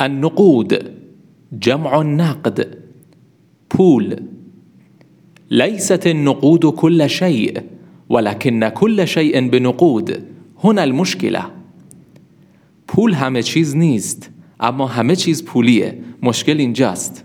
النقود جمع نقد پول. ليست النقود كل شيء ولكن كل شيء بنقود. هنا المشكله پول همه چیز نیست اما همه چیز پولیه. مشکل اینجاست.